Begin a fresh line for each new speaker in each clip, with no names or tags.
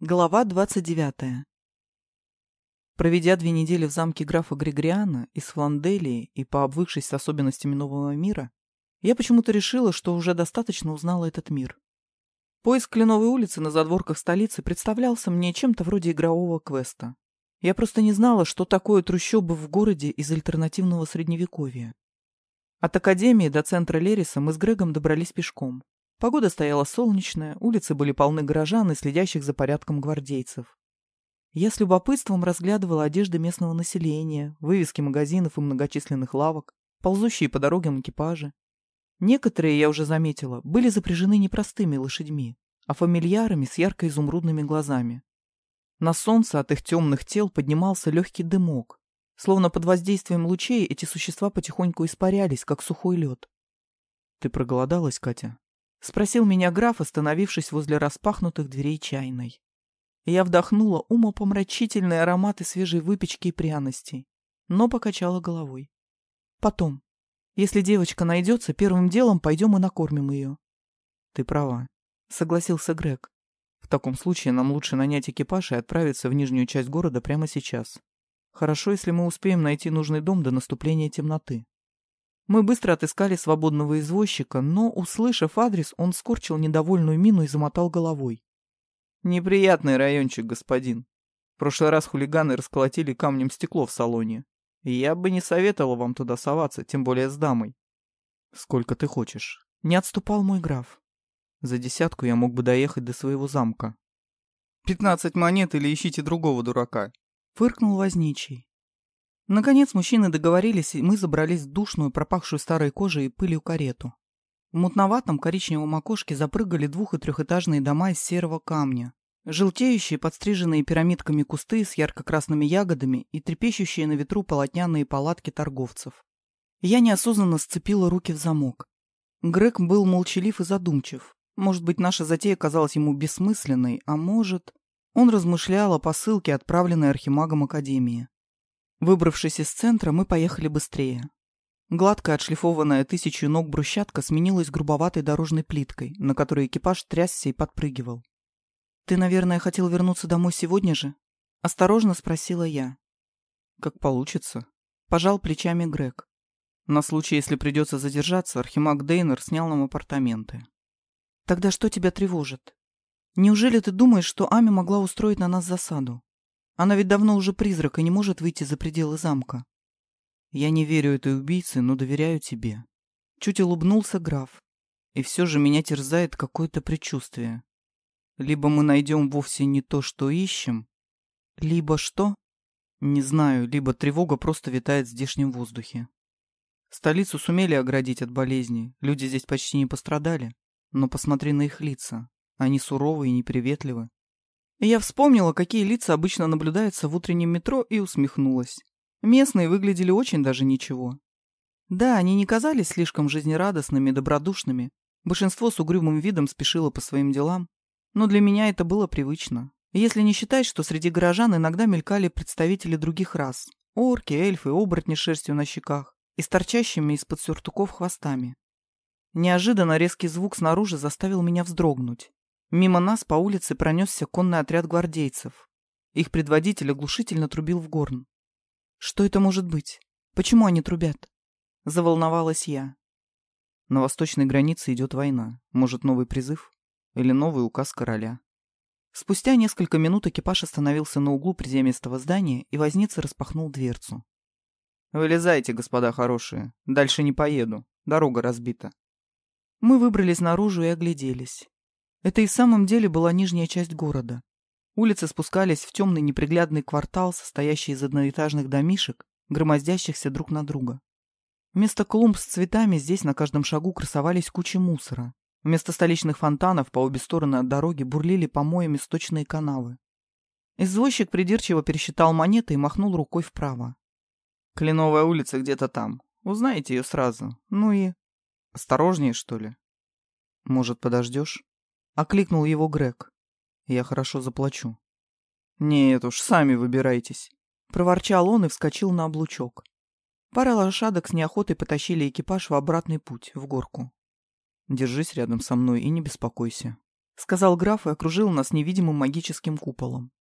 Глава 29. Проведя две недели в замке графа Григориана из Фланделии и пообвыкшись с особенностями нового мира, я почему-то решила, что уже достаточно узнала этот мир. Поиск Кленовой улицы на задворках столицы представлялся мне чем-то вроде игрового квеста. Я просто не знала, что такое трущобы в городе из альтернативного средневековья. От Академии до центра Лериса мы с Грегом добрались пешком. Погода стояла солнечная, улицы были полны горожан и следящих за порядком гвардейцев. Я с любопытством разглядывала одежды местного населения, вывески магазинов и многочисленных лавок, ползущие по дорогам экипажи. Некоторые, я уже заметила, были запряжены не простыми лошадьми, а фамильярами с ярко-изумрудными глазами. На солнце от их темных тел поднимался легкий дымок, словно под воздействием лучей эти существа потихоньку испарялись, как сухой лед. «Ты проголодалась, Катя?» — спросил меня граф, остановившись возле распахнутых дверей чайной. Я вдохнула умопомрачительные ароматы свежей выпечки и пряностей, но покачала головой. Потом. Если девочка найдется, первым делом пойдем и накормим ее. Ты права, — согласился Грег. В таком случае нам лучше нанять экипаж и отправиться в нижнюю часть города прямо сейчас. Хорошо, если мы успеем найти нужный дом до наступления темноты. Мы быстро отыскали свободного извозчика, но, услышав адрес, он скорчил недовольную мину и замотал головой. «Неприятный райончик, господин. В прошлый раз хулиганы расколотили камнем стекло в салоне. Я бы не советовал вам туда соваться, тем более с дамой». «Сколько ты хочешь?» Не отступал мой граф. За десятку я мог бы доехать до своего замка. «Пятнадцать монет или ищите другого дурака», — фыркнул возничий. Наконец мужчины договорились, и мы забрались в душную, пропахшую старой кожей и пылью карету. В мутноватом коричневом окошке запрыгали двух- и трехэтажные дома из серого камня, желтеющие, подстриженные пирамидками кусты с ярко-красными ягодами и трепещущие на ветру полотняные палатки торговцев. Я неосознанно сцепила руки в замок. Грег был молчалив и задумчив. Может быть, наша затея казалась ему бессмысленной, а может... Он размышлял о посылке, отправленной архимагом Академии. Выбравшись из центра, мы поехали быстрее. Гладкая, отшлифованная тысячу ног брусчатка сменилась грубоватой дорожной плиткой, на которой экипаж трясся и подпрыгивал. «Ты, наверное, хотел вернуться домой сегодня же?» — осторожно спросила я. «Как получится», — пожал плечами Грег. «На случай, если придется задержаться, Архимаг Дейнер снял нам апартаменты». «Тогда что тебя тревожит? Неужели ты думаешь, что Ами могла устроить на нас засаду?» Она ведь давно уже призрак и не может выйти за пределы замка. Я не верю этой убийце, но доверяю тебе. Чуть улыбнулся граф. И все же меня терзает какое-то предчувствие. Либо мы найдем вовсе не то, что ищем, либо что? Не знаю, либо тревога просто витает в здешнем воздухе. Столицу сумели оградить от болезни, люди здесь почти не пострадали. Но посмотри на их лица. Они суровы и неприветливы. Я вспомнила, какие лица обычно наблюдаются в утреннем метро, и усмехнулась. Местные выглядели очень даже ничего. Да, они не казались слишком жизнерадостными, добродушными. Большинство с угрюмым видом спешило по своим делам. Но для меня это было привычно. Если не считать, что среди горожан иногда мелькали представители других рас. Орки, эльфы, оборотни с шерстью на щеках и с торчащими из-под сюртуков хвостами. Неожиданно резкий звук снаружи заставил меня вздрогнуть. Мимо нас по улице пронесся конный отряд гвардейцев. Их предводитель оглушительно трубил в горн. «Что это может быть? Почему они трубят?» Заволновалась я. На восточной границе идет война. Может, новый призыв? Или новый указ короля? Спустя несколько минут экипаж остановился на углу приземистого здания, и возница распахнул дверцу. «Вылезайте, господа хорошие. Дальше не поеду. Дорога разбита». Мы выбрались наружу и огляделись. Это и в самом деле была нижняя часть города. Улицы спускались в темный неприглядный квартал, состоящий из одноэтажных домишек, громоздящихся друг на друга. Вместо клумб с цветами здесь на каждом шагу красовались кучи мусора. Вместо столичных фонтанов по обе стороны от дороги бурлили помоями сточные канавы. Извозчик придирчиво пересчитал монеты и махнул рукой вправо. «Кленовая улица где-то там. Узнаете ее сразу. Ну и... Осторожнее, что ли?» «Может, подождешь?» Окликнул его Грег. Я хорошо заплачу. Нет уж, сами выбирайтесь. Проворчал он и вскочил на облучок. Пара лошадок с неохотой потащили экипаж в обратный путь, в горку. Держись рядом со мной и не беспокойся. сказал граф и окружил нас невидимым магическим куполом.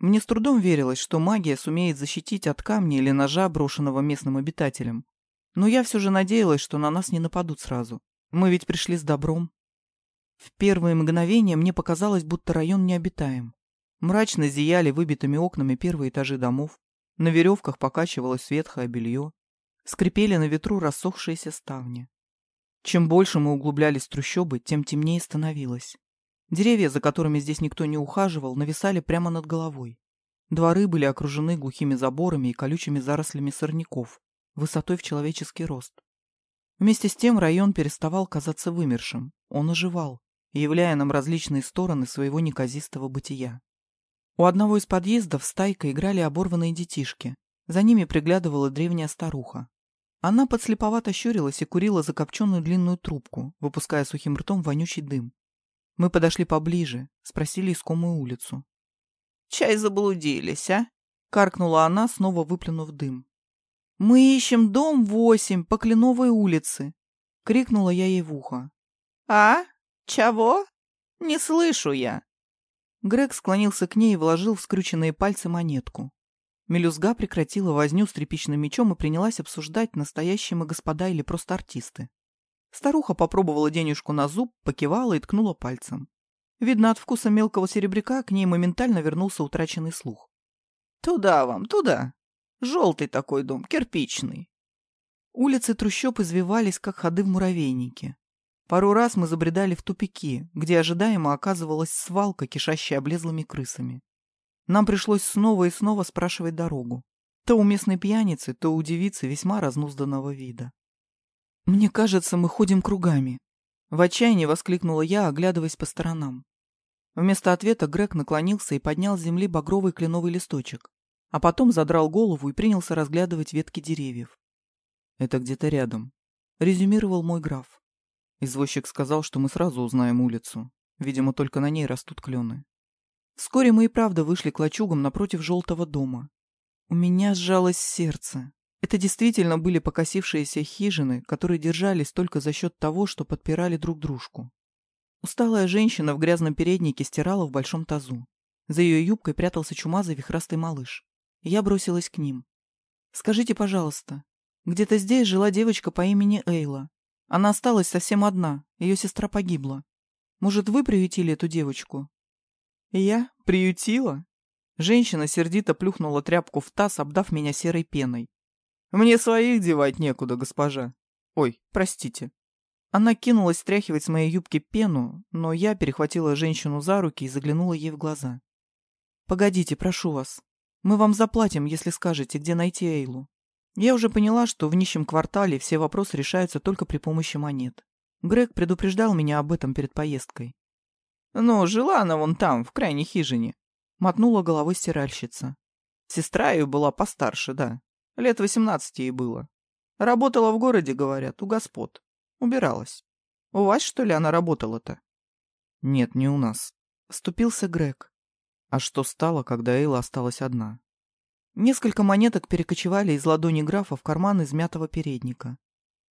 Мне с трудом верилось, что магия сумеет защитить от камня или ножа, брошенного местным обитателем. Но я все же надеялась, что на нас не нападут сразу. Мы ведь пришли с добром. В первые мгновения мне показалось, будто район необитаем. Мрачно зияли выбитыми окнами первые этажи домов. На веревках покачивалось ветхое белье. Скрипели на ветру рассохшиеся ставни. Чем больше мы углублялись в трущобы, тем темнее становилось. Деревья, за которыми здесь никто не ухаживал, нависали прямо над головой. Дворы были окружены глухими заборами и колючими зарослями сорняков, высотой в человеческий рост. Вместе с тем район переставал казаться вымершим. Он оживал, являя нам различные стороны своего неказистого бытия. У одного из подъездов стайка играли оборванные детишки. За ними приглядывала древняя старуха. Она подслеповато щурилась и курила закопченную длинную трубку, выпуская сухим ртом вонючий дым. Мы подошли поближе, спросили искомую улицу.
«Чай заблудились, а?»
— каркнула она, снова выплюнув дым. «Мы ищем дом восемь по Кленовой улице!» — крикнула я ей в ухо.
«А? Чего? Не слышу я!»
Грег склонился к ней и вложил в скрюченные пальцы монетку. Мелюзга прекратила возню с тряпичным мечом и принялась обсуждать, настоящие мы господа или просто артисты. Старуха попробовала денежку на зуб, покивала и ткнула пальцем. Видно, от вкуса мелкого серебряка к ней моментально вернулся утраченный слух.
«Туда вам, туда. Желтый такой дом, кирпичный».
Улицы трущоб извивались, как ходы в муравейнике. Пару раз мы забредали в тупики, где ожидаемо оказывалась свалка, кишащая облезлыми крысами. Нам пришлось снова и снова спрашивать дорогу. То у местной пьяницы, то у девицы весьма разнузданного вида. «Мне кажется, мы ходим кругами», — в отчаянии воскликнула я, оглядываясь по сторонам. Вместо ответа Грег наклонился и поднял с земли багровый кленовый листочек, а потом задрал голову и принялся разглядывать ветки деревьев. «Это где-то рядом», — резюмировал мой граф. Извозчик сказал, что мы сразу узнаем улицу. Видимо, только на ней растут клены. Вскоре мы и правда вышли к лачугам напротив желтого дома. У меня сжалось сердце. Это действительно были покосившиеся хижины, которые держались только за счет того, что подпирали друг дружку. Усталая женщина в грязном переднике стирала в большом тазу. За ее юбкой прятался чумазый вихрастый малыш. Я бросилась к ним. «Скажите, пожалуйста, где-то здесь жила девочка по имени Эйла. Она осталась совсем одна, ее сестра погибла. Может, вы приютили эту девочку?» «Я? Приютила?» Женщина сердито плюхнула тряпку в таз, обдав меня серой пеной. Мне своих девать некуда, госпожа. Ой, простите. Она кинулась стряхивать с моей юбки пену, но я перехватила женщину за руки и заглянула ей в глаза. «Погодите, прошу вас. Мы вам заплатим, если скажете, где найти Эйлу. Я уже поняла, что в нищем квартале все вопросы решаются только при помощи монет. Грег предупреждал меня об этом перед поездкой.
«Ну, жила она вон там, в крайней хижине», —
мотнула головой стиральщица.
«Сестра ее была постарше, да. Лет восемнадцати ей было. Работала в городе, говорят, у господ. Убиралась. У вас, что ли, она работала-то?
Нет, не у нас. Вступился Грег. А что стало, когда Эйла осталась одна? Несколько монеток перекочевали из ладони графа в карман измятого передника.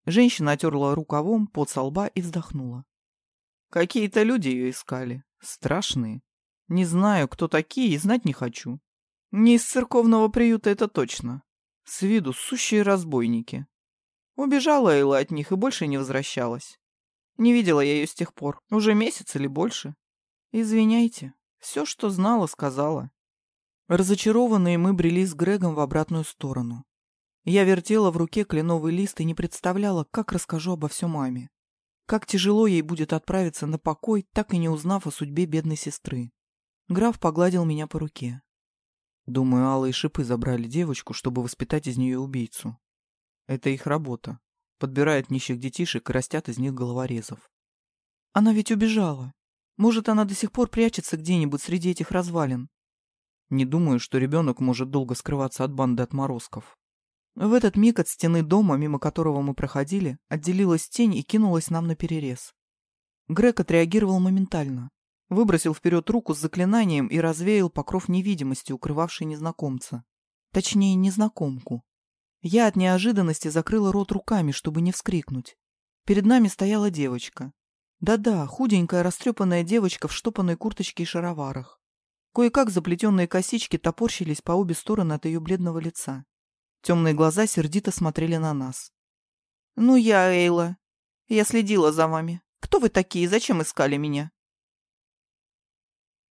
Женщина отерла рукавом под со лба и вздохнула.
Какие-то люди ее искали. Страшные. Не знаю, кто такие, и знать не хочу. Не из церковного приюта это точно. С виду сущие разбойники. Убежала Эйла от них и больше не возвращалась. Не видела я ее с тех пор. Уже месяц или больше. Извиняйте. Все, что знала, сказала.
Разочарованные мы брели с Грегом в обратную сторону. Я вертела в руке кленовый лист и не представляла, как расскажу обо всем маме. Как тяжело ей будет отправиться на покой, так и не узнав о судьбе бедной сестры. Граф погладил меня по руке. Думаю, и Шипы забрали девочку, чтобы воспитать из нее убийцу. Это их работа. Подбирают нищих детишек и растят из них головорезов. Она ведь убежала. Может, она до сих пор прячется где-нибудь среди этих развалин. Не думаю, что ребенок может долго скрываться от банды отморозков. В этот миг от стены дома, мимо которого мы проходили, отделилась тень и кинулась нам на перерез. Грег отреагировал моментально. Выбросил вперед руку с заклинанием и развеял покров невидимости, укрывавший незнакомца. Точнее, незнакомку. Я от неожиданности закрыла рот руками, чтобы не вскрикнуть. Перед нами стояла девочка. Да-да, худенькая растрепанная девочка в штопанной курточке и шароварах. Кое-как заплетенные косички топорщились по обе стороны от ее бледного лица. Темные глаза сердито смотрели на нас.
«Ну я, Эйла. Я следила за вами. Кто вы такие? Зачем искали меня?»